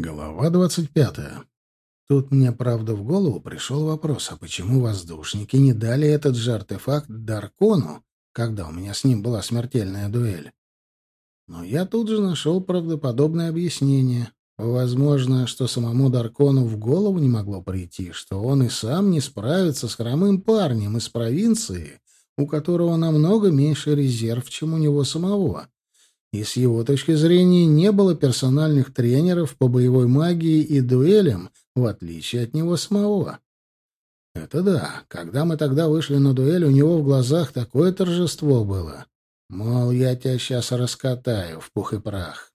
Глава двадцать пятая. Тут мне, правда, в голову пришел вопрос, а почему воздушники не дали этот же артефакт Даркону, когда у меня с ним была смертельная дуэль? Но я тут же нашел правдоподобное объяснение. Возможно, что самому Даркону в голову не могло прийти, что он и сам не справится с хромым парнем из провинции, у которого намного меньше резерв, чем у него самого и с его точки зрения не было персональных тренеров по боевой магии и дуэлям, в отличие от него самого. Это да, когда мы тогда вышли на дуэль, у него в глазах такое торжество было. Мол, я тебя сейчас раскатаю в пух и прах.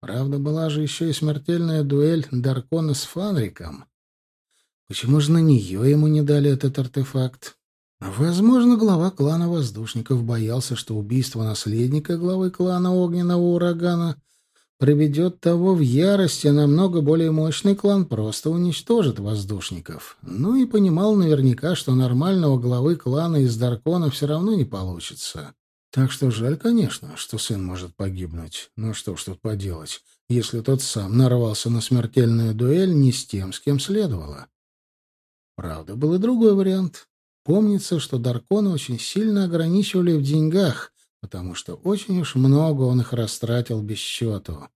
Правда, была же еще и смертельная дуэль Даркона с Фанриком. Почему же на нее ему не дали этот артефакт? Возможно, глава клана воздушников боялся, что убийство наследника главы клана огненного урагана приведет того в ярость, а намного более мощный клан просто уничтожит воздушников. Ну и понимал наверняка, что нормального главы клана из Даркона все равно не получится. Так что жаль, конечно, что сын может погибнуть. Ну что ж тут поделать, если тот сам нарвался на смертельную дуэль не с тем, с кем следовало. Правда, был и другой вариант. Помнится, что Даркона очень сильно ограничивали в деньгах, потому что очень уж много он их растратил без счету.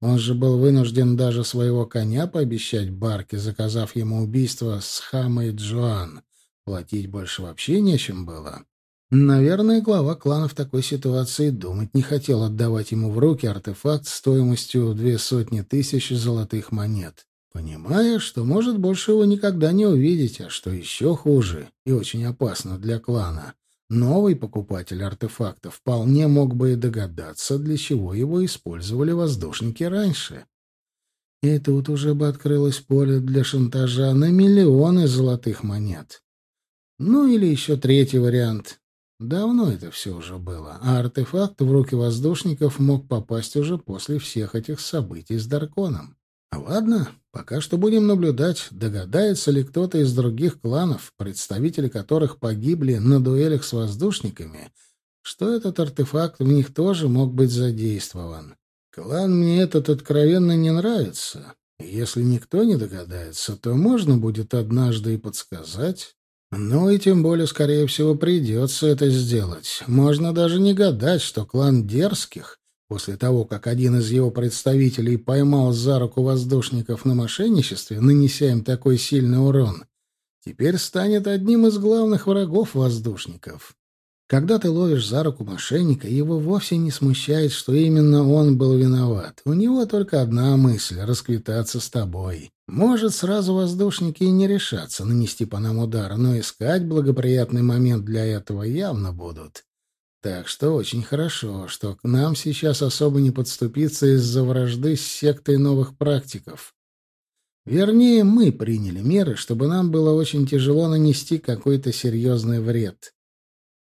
Он же был вынужден даже своего коня пообещать Барке, заказав ему убийство с Хамой Джоан. Платить больше вообще нечем было. Наверное, глава клана в такой ситуации думать не хотел отдавать ему в руки артефакт стоимостью две сотни тысяч золотых монет понимая, что может больше его никогда не увидеть, а что еще хуже и очень опасно для клана. Новый покупатель артефакта вполне мог бы и догадаться, для чего его использовали воздушники раньше. И тут уже бы открылось поле для шантажа на миллионы золотых монет. Ну или еще третий вариант. Давно это все уже было, а артефакт в руки воздушников мог попасть уже после всех этих событий с Дарконом. Ладно, пока что будем наблюдать, догадается ли кто-то из других кланов, представители которых погибли на дуэлях с воздушниками, что этот артефакт в них тоже мог быть задействован. Клан мне этот откровенно не нравится. Если никто не догадается, то можно будет однажды и подсказать. Ну и тем более, скорее всего, придется это сделать. Можно даже не гадать, что клан дерзких После того, как один из его представителей поймал за руку воздушников на мошенничестве, нанеся им такой сильный урон, теперь станет одним из главных врагов воздушников. Когда ты ловишь за руку мошенника, его вовсе не смущает, что именно он был виноват. У него только одна мысль — расквитаться с тобой. Может, сразу воздушники и не решатся нанести по нам удар, но искать благоприятный момент для этого явно будут. Так что очень хорошо, что к нам сейчас особо не подступиться из-за вражды с сектой новых практиков. Вернее, мы приняли меры, чтобы нам было очень тяжело нанести какой-то серьезный вред.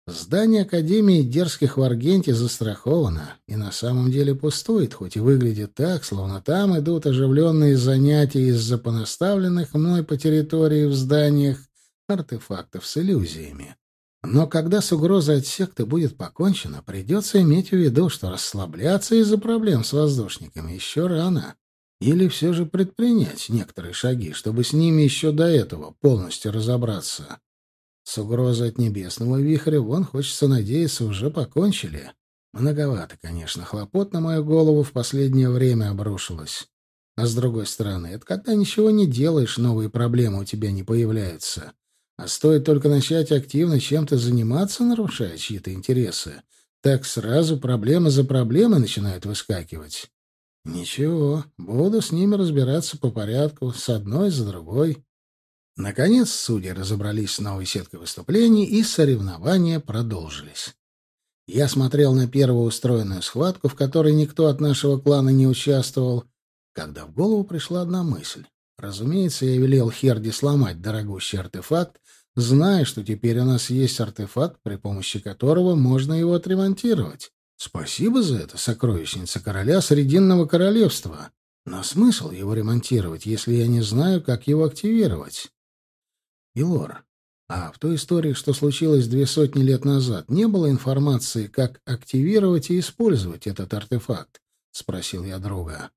Здание Академии дерзких в Аргенте застраховано и на самом деле пустует, хоть и выглядит так, словно там идут оживленные занятия из-за понаставленных мной по территории в зданиях артефактов с иллюзиями. Но когда с угрозой от секты будет покончено, придется иметь в виду, что расслабляться из-за проблем с воздушниками еще рано. Или все же предпринять некоторые шаги, чтобы с ними еще до этого полностью разобраться. С угрозой от небесного вихря, вон, хочется надеяться, уже покончили. Многовато, конечно, хлопот на мою голову в последнее время обрушилось. А с другой стороны, это когда ничего не делаешь, новые проблемы у тебя не появляются. А стоит только начать активно чем-то заниматься, нарушая чьи-то интересы, так сразу проблема за проблемой начинают выскакивать. Ничего, буду с ними разбираться по порядку, с одной за другой. Наконец судьи разобрались с новой сеткой выступлений, и соревнования продолжились. Я смотрел на первую устроенную схватку, в которой никто от нашего клана не участвовал, когда в голову пришла одна мысль. Разумеется, я велел Херди сломать дорогущий артефакт, зная, что теперь у нас есть артефакт, при помощи которого можно его отремонтировать. Спасибо за это, сокровищница короля Срединного королевства. Но смысл его ремонтировать, если я не знаю, как его активировать? Илор, а в той истории, что случилось две сотни лет назад, не было информации, как активировать и использовать этот артефакт? — спросил я друга.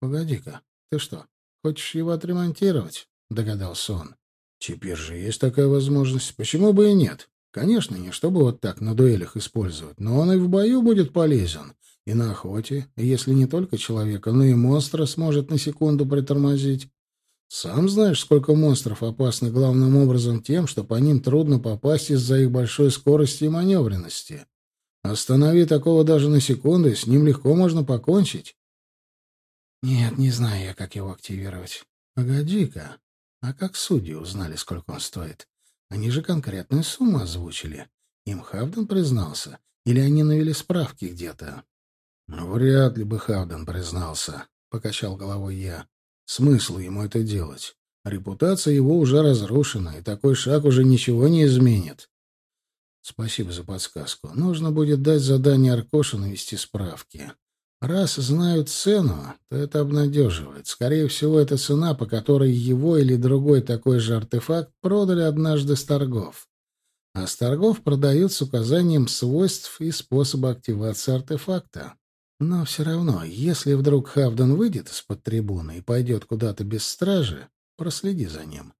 Погоди-ка, ты что, хочешь его отремонтировать? Догадался он. Теперь же есть такая возможность. Почему бы и нет? Конечно, не чтобы вот так на дуэлях использовать, но он и в бою будет полезен. И на охоте, если не только человека, но и монстра сможет на секунду притормозить. Сам знаешь, сколько монстров опасны главным образом тем, что по ним трудно попасть из-за их большой скорости и маневренности. Останови такого даже на секунду, и с ним легко можно покончить. Нет, не знаю я, как его активировать. Погоди-ка. А как судьи узнали, сколько он стоит? Они же конкретную сумму озвучили. Им Хавден признался? Или они навели справки где-то? Вряд ли бы Хавден признался, — покачал головой я. Смысл ему это делать? Репутация его уже разрушена, и такой шаг уже ничего не изменит. Спасибо за подсказку. Нужно будет дать задание Аркошу навести справки. Раз знают цену, то это обнадеживает. Скорее всего, это цена, по которой его или другой такой же артефакт продали однажды с торгов. А с торгов продают с указанием свойств и способа активации артефакта. Но все равно, если вдруг Хавден выйдет из-под трибуны и пойдет куда-то без стражи, проследи за ним.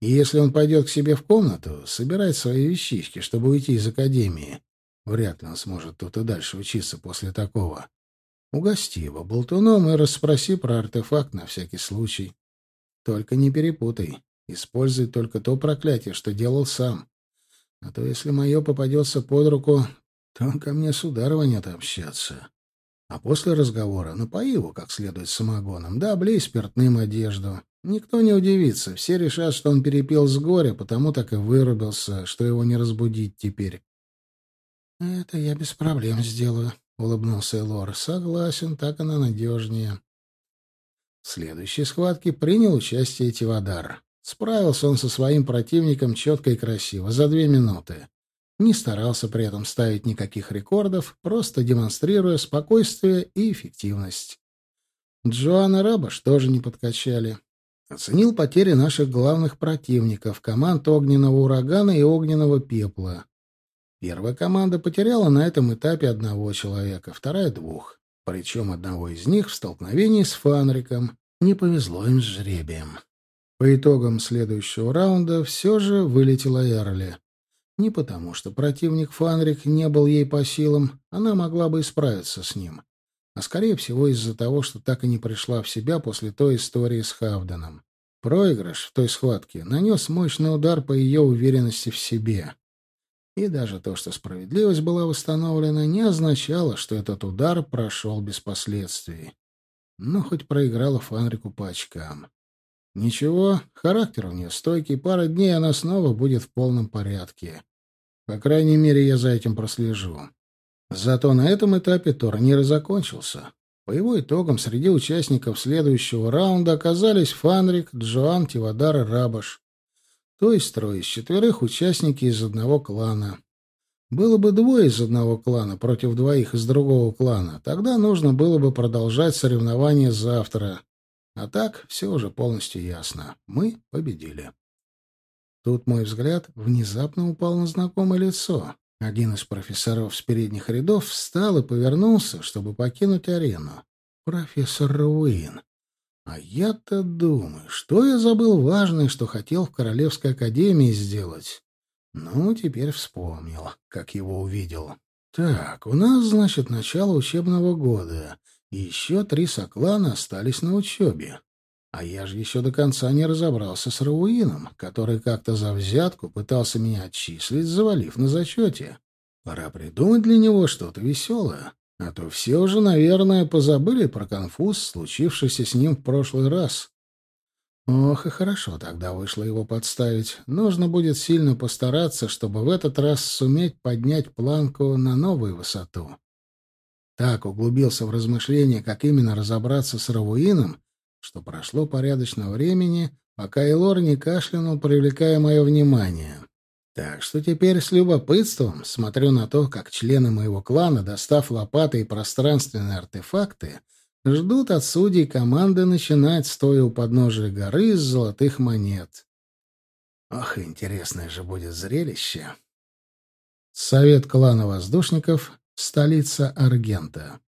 И если он пойдет к себе в комнату, собирай свои вещички, чтобы уйти из академии. Вряд ли он сможет тут и дальше учиться после такого. Угости его болтуном и расспроси про артефакт на всякий случай. Только не перепутай. Используй только то проклятие, что делал сам. А то, если мое попадется под руку, то ко мне с ударова нет общаться. А после разговора напои его как следует самогоном, да облей спиртным одежду. Никто не удивится, все решат, что он перепил с горя, потому так и вырубился, что его не разбудить теперь. — Это я без проблем сделаю, — улыбнулся Элор. — Согласен, так она надежнее. В следующей схватке принял участие Тивадар. Справился он со своим противником четко и красиво, за две минуты не старался при этом ставить никаких рекордов, просто демонстрируя спокойствие и эффективность. Джоан и Рабаш тоже не подкачали. Оценил потери наших главных противников, команд Огненного Урагана и Огненного Пепла. Первая команда потеряла на этом этапе одного человека, вторая — двух. Причем одного из них в столкновении с Фанриком. Не повезло им с жребием. По итогам следующего раунда все же вылетела Эрли. Не потому, что противник Фанрик не был ей по силам, она могла бы исправиться с ним. А скорее всего из-за того, что так и не пришла в себя после той истории с Хавданом. Проигрыш в той схватке нанес мощный удар по ее уверенности в себе. И даже то, что справедливость была восстановлена, не означало, что этот удар прошел без последствий. Но хоть проиграла Фанрику по очкам. Ничего, характер у нее стойкий, пара дней она снова будет в полном порядке. По крайней мере, я за этим прослежу. Зато на этом этапе турнир закончился. По его итогам среди участников следующего раунда оказались Фанрик, Джоан, Тивадар и Рабаш. То есть трое из четверых участники из одного клана. Было бы двое из одного клана против двоих из другого клана, тогда нужно было бы продолжать соревнования завтра. А так все уже полностью ясно. Мы победили. Тут мой взгляд внезапно упал на знакомое лицо. Один из профессоров с передних рядов встал и повернулся, чтобы покинуть арену. Профессор Руин. А я-то думаю, что я забыл важное, что хотел в Королевской академии сделать. Ну, теперь вспомнил, как его увидел. Так, у нас, значит, начало учебного года, и еще три соклана остались на учебе. А я же еще до конца не разобрался с Рауином, который как-то за взятку пытался меня отчислить, завалив на зачете. Пора придумать для него что-то веселое. А то все уже, наверное, позабыли про конфуз, случившийся с ним в прошлый раз. Ох, и хорошо тогда вышло его подставить. Нужно будет сильно постараться, чтобы в этот раз суметь поднять планку на новую высоту. Так углубился в размышления, как именно разобраться с Равуином, что прошло порядочно времени, пока Элор не кашлянул, привлекая мое внимание. Так что теперь с любопытством смотрю на то, как члены моего клана, достав лопаты и пространственные артефакты, ждут от судей команды начинать, стоя у подножия горы из золотых монет. Ох, интересное же будет зрелище. Совет клана воздушников, столица Аргента.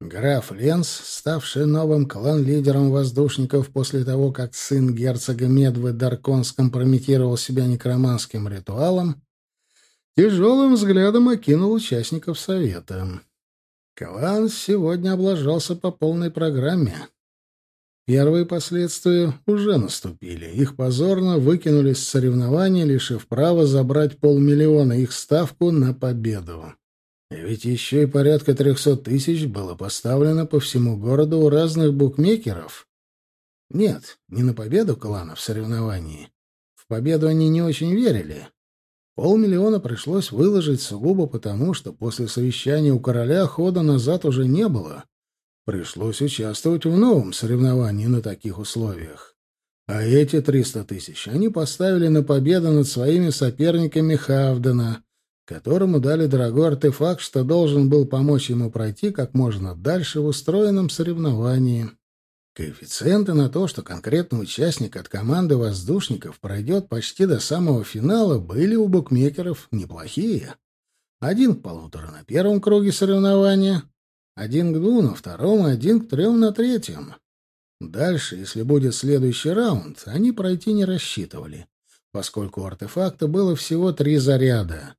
Граф Ленс, ставший новым клан-лидером воздушников после того, как сын герцога Медвы Даркон скомпрометировал себя некроманским ритуалом, тяжелым взглядом окинул участников совета. Клан сегодня облажался по полной программе. Первые последствия уже наступили. Их позорно выкинули с соревнований, лишив права забрать полмиллиона их ставку на победу. Ведь еще и порядка трехсот тысяч было поставлено по всему городу у разных букмекеров. Нет, не на победу клана в соревновании. В победу они не очень верили. Полмиллиона пришлось выложить сугубо потому, что после совещания у короля хода назад уже не было. Пришлось участвовать в новом соревновании на таких условиях. А эти триста тысяч они поставили на победу над своими соперниками Хавдена, которому дали дорогой артефакт, что должен был помочь ему пройти как можно дальше в устроенном соревновании. Коэффициенты на то, что конкретный участник от команды воздушников пройдет почти до самого финала, были у букмекеров неплохие. Один к полутора на первом круге соревнования, один к двум на втором и один к трем на третьем. Дальше, если будет следующий раунд, они пройти не рассчитывали, поскольку у артефакта было всего три заряда.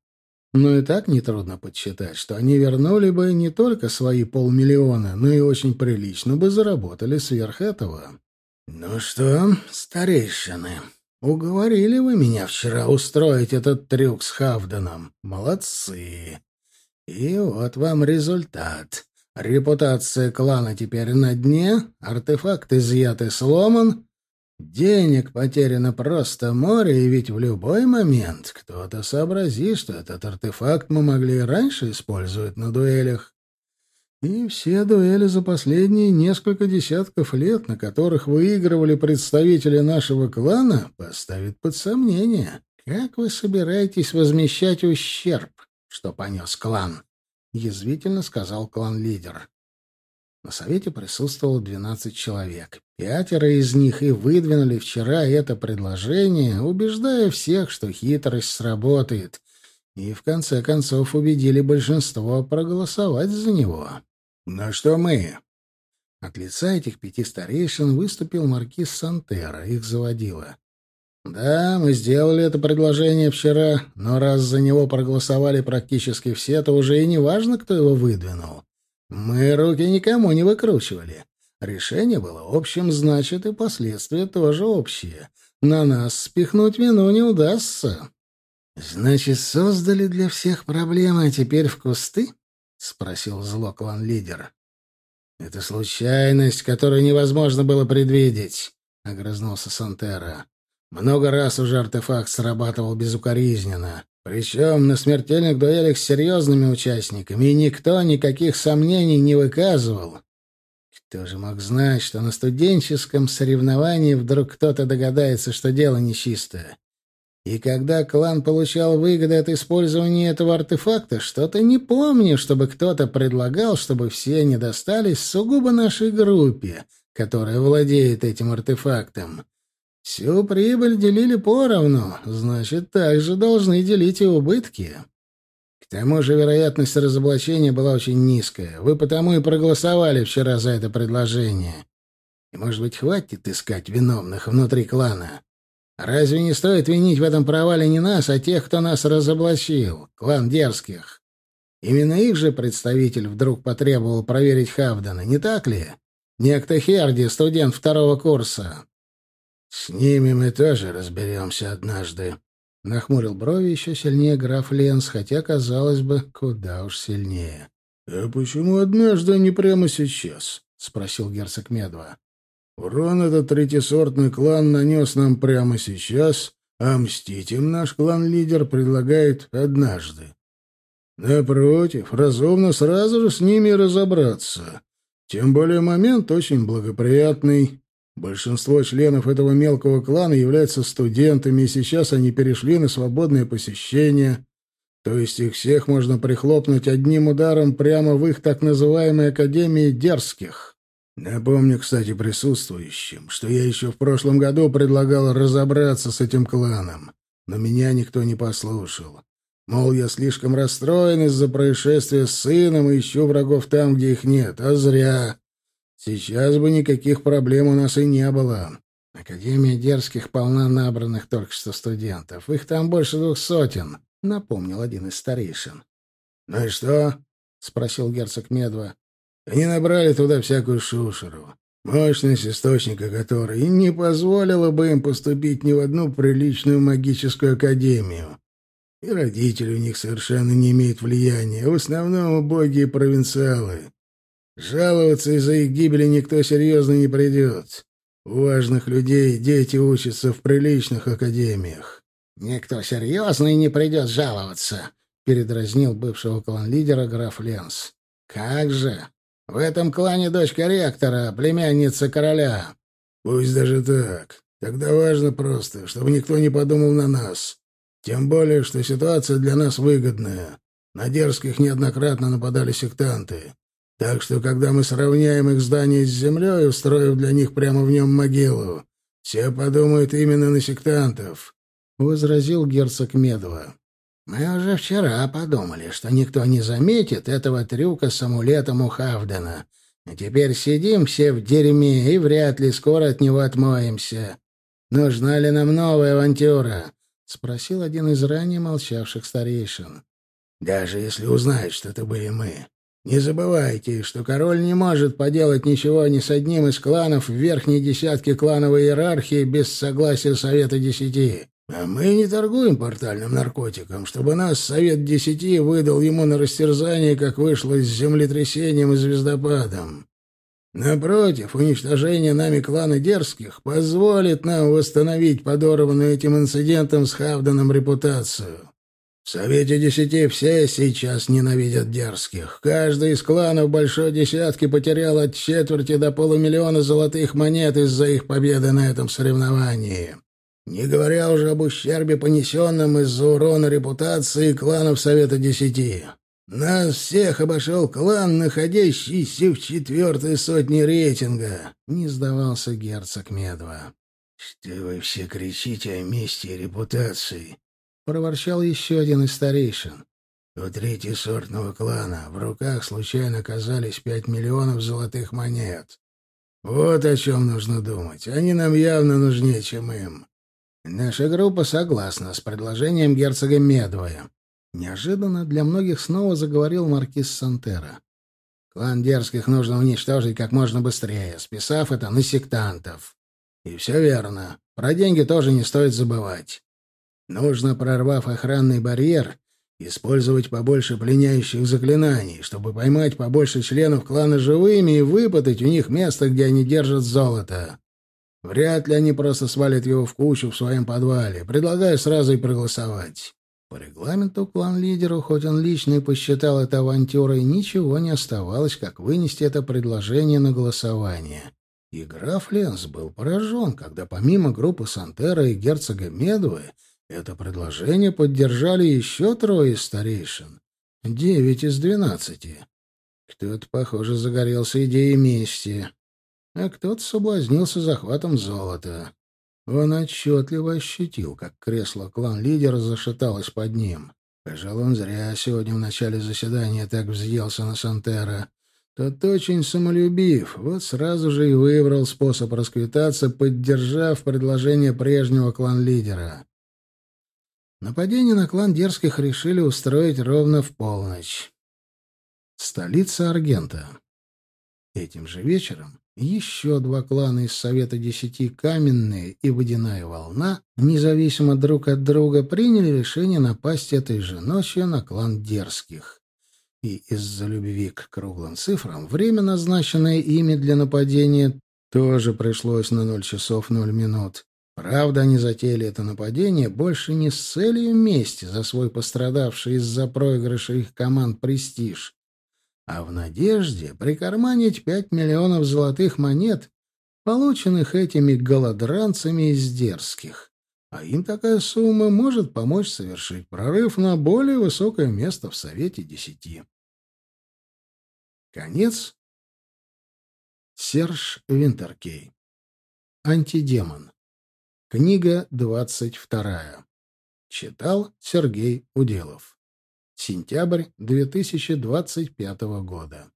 Но и так нетрудно подсчитать, что они вернули бы не только свои полмиллиона, но и очень прилично бы заработали сверх этого. «Ну что, старейшины, уговорили вы меня вчера устроить этот трюк с Хавданом. Молодцы. И вот вам результат. Репутация клана теперь на дне, артефакт изъят и сломан, Денег потеряно просто море, и ведь в любой момент кто-то сообразит, что этот артефакт мы могли и раньше использовать на дуэлях. И все дуэли за последние несколько десятков лет, на которых выигрывали представители нашего клана, поставят под сомнение. Как вы собираетесь возмещать ущерб, что понес клан? — язвительно сказал клан-лидер. На совете присутствовало 12 человек. Пятеро из них и выдвинули вчера это предложение, убеждая всех, что хитрость сработает, и в конце концов убедили большинство проголосовать за него. «На что мы?» От лица этих пяти старейшин выступил маркиз Сантера, их заводила. «Да, мы сделали это предложение вчера, но раз за него проголосовали практически все, то уже и не важно, кто его выдвинул. Мы руки никому не выкручивали. Решение было общим, значит, и последствия тоже общие. На нас спихнуть вину не удастся. Значит, создали для всех проблемы, а теперь в кусты? спросил зло клан-лидер. Это случайность, которую невозможно было предвидеть, огрызнулся Сантера. Много раз уже артефакт срабатывал безукоризненно. Причем на смертельных дуэлях с серьезными участниками, и никто никаких сомнений не выказывал. Кто же мог знать, что на студенческом соревновании вдруг кто-то догадается, что дело нечистое? И когда клан получал выгоды от использования этого артефакта, что-то не помню, чтобы кто-то предлагал, чтобы все они достались сугубо нашей группе, которая владеет этим артефактом. Всю прибыль делили поровну, значит, также должны делить и убытки. К тому же вероятность разоблачения была очень низкая. Вы потому и проголосовали вчера за это предложение. И, может быть, хватит искать виновных внутри клана? Разве не стоит винить в этом провале не нас, а тех, кто нас разоблачил, клан дерзких? Именно их же представитель вдруг потребовал проверить Хавдана, не так ли? Некто Херди, студент второго курса. «С ними мы тоже разберемся однажды», — нахмурил брови еще сильнее граф Ленс, хотя, казалось бы, куда уж сильнее. «А почему однажды, а не прямо сейчас?» — спросил герцог Медва. «Урон этот третьесортный клан нанес нам прямо сейчас, а мстить им наш клан-лидер предлагает однажды. Напротив, разумно сразу же с ними разобраться. Тем более момент очень благоприятный. Большинство членов этого мелкого клана являются студентами, и сейчас они перешли на свободное посещение. То есть их всех можно прихлопнуть одним ударом прямо в их так называемой Академии Дерзких. Напомню, кстати, присутствующим, что я еще в прошлом году предлагал разобраться с этим кланом, но меня никто не послушал. Мол, я слишком расстроен из-за происшествия с сыном и ищу врагов там, где их нет. А зря. Сейчас бы никаких проблем у нас и не было. Академия дерзких полна набранных только что студентов. Их там больше двух сотен, — напомнил один из старейшин. — Ну и что? — спросил герцог Медва. — Они набрали туда всякую шушеру, мощность источника которой не позволила бы им поступить ни в одну приличную магическую академию. И родители у них совершенно не имеют влияния, в основном убогие провинциалы. Жаловаться из-за их гибели никто серьезно не придет. У важных людей дети учатся в приличных академиях. «Никто серьезный не придет жаловаться», — передразнил бывшего клан-лидера граф Ленс. «Как же! В этом клане дочка ректора, племянница короля». «Пусть даже так. Тогда важно просто, чтобы никто не подумал на нас. Тем более, что ситуация для нас выгодная. На дерзких неоднократно нападали сектанты. Так что, когда мы сравняем их здание с землей, устроив для них прямо в нем могилу, все подумают именно на сектантов», — возразил герцог Медова. «Мы уже вчера подумали, что никто не заметит этого трюка с амулетом у Хавдена. А теперь сидим все в дерьме и вряд ли скоро от него отмоемся. Нужна ли нам новая авантюра?» — спросил один из ранее молчавших старейшин. «Даже если узнают, что это были мы, не забывайте, что король не может поделать ничего ни с одним из кланов в верхней десятке клановой иерархии без согласия Совета Десяти. А мы не торгуем портальным наркотиком, чтобы нас Совет Десяти выдал ему на растерзание, как вышло с землетрясением и звездопадом. Напротив, уничтожение нами клана дерзких позволит нам восстановить подорванную этим инцидентом с Хавданом репутацию. Совете Десяти все сейчас ненавидят дерзких. Каждый из кланов Большой Десятки потерял от четверти до полумиллиона золотых монет из-за их победы на этом соревновании. Не говоря уже об ущербе, понесенном из-за урона репутации кланов Совета Десяти. Нас всех обошел клан, находящийся в четвертой сотне рейтинга, — не сдавался герцог Медва. — Что вы все кричите о мести и репутации? Проворчал еще один из старейшин. У третьесортного клана в руках случайно оказались пять миллионов золотых монет. Вот о чем нужно думать. Они нам явно нужнее, чем им. Наша группа согласна с предложением герцога Медвоя. Неожиданно для многих снова заговорил маркиз Сантера. Клан дерзких нужно уничтожить как можно быстрее, списав это на сектантов. И все верно. Про деньги тоже не стоит забывать. Нужно, прорвав охранный барьер, использовать побольше пленяющих заклинаний, чтобы поймать побольше членов клана живыми и выпытать у них место, где они держат золото. Вряд ли они просто свалят его в кучу в своем подвале. Предлагаю сразу и проголосовать. По регламенту клан-лидеру, хоть он лично и посчитал это авантюрой, ничего не оставалось, как вынести это предложение на голосование. И граф Ленс был поражен, когда помимо группы Сантера и герцога Медвы это предложение поддержали еще трое старейшин. Девять из двенадцати. Кто-то, похоже, загорелся идеей мести, а кто-то соблазнился захватом золота. Он отчетливо ощутил, как кресло клан-лидера зашаталось под ним. Пожалуй, он зря сегодня в начале заседания так взъелся на Сантера. Тот очень самолюбив, вот сразу же и выбрал способ расквитаться, поддержав предложение прежнего клан-лидера. Нападение на клан дерзких решили устроить ровно в полночь. Столица Аргента. Этим же вечером еще два клана из Совета Десяти, Каменные и Водяная Волна, независимо друг от друга, приняли решение напасть этой же ночью на клан Дерзких. И из-за любви к круглым цифрам время, назначенное ими для нападения, тоже пришлось на ноль часов ноль минут. Правда, они затеяли это нападение больше не с целью мести за свой пострадавший из-за проигрыша их команд престиж, а в надежде прикарманить пять миллионов золотых монет, полученных этими голодранцами из дерзких. А им такая сумма может помочь совершить прорыв на более высокое место в Совете Десяти. Конец. Серж Винтеркей. Антидемон. Книга двадцать вторая. Читал Сергей Уделов. Сентябрь 2025 года.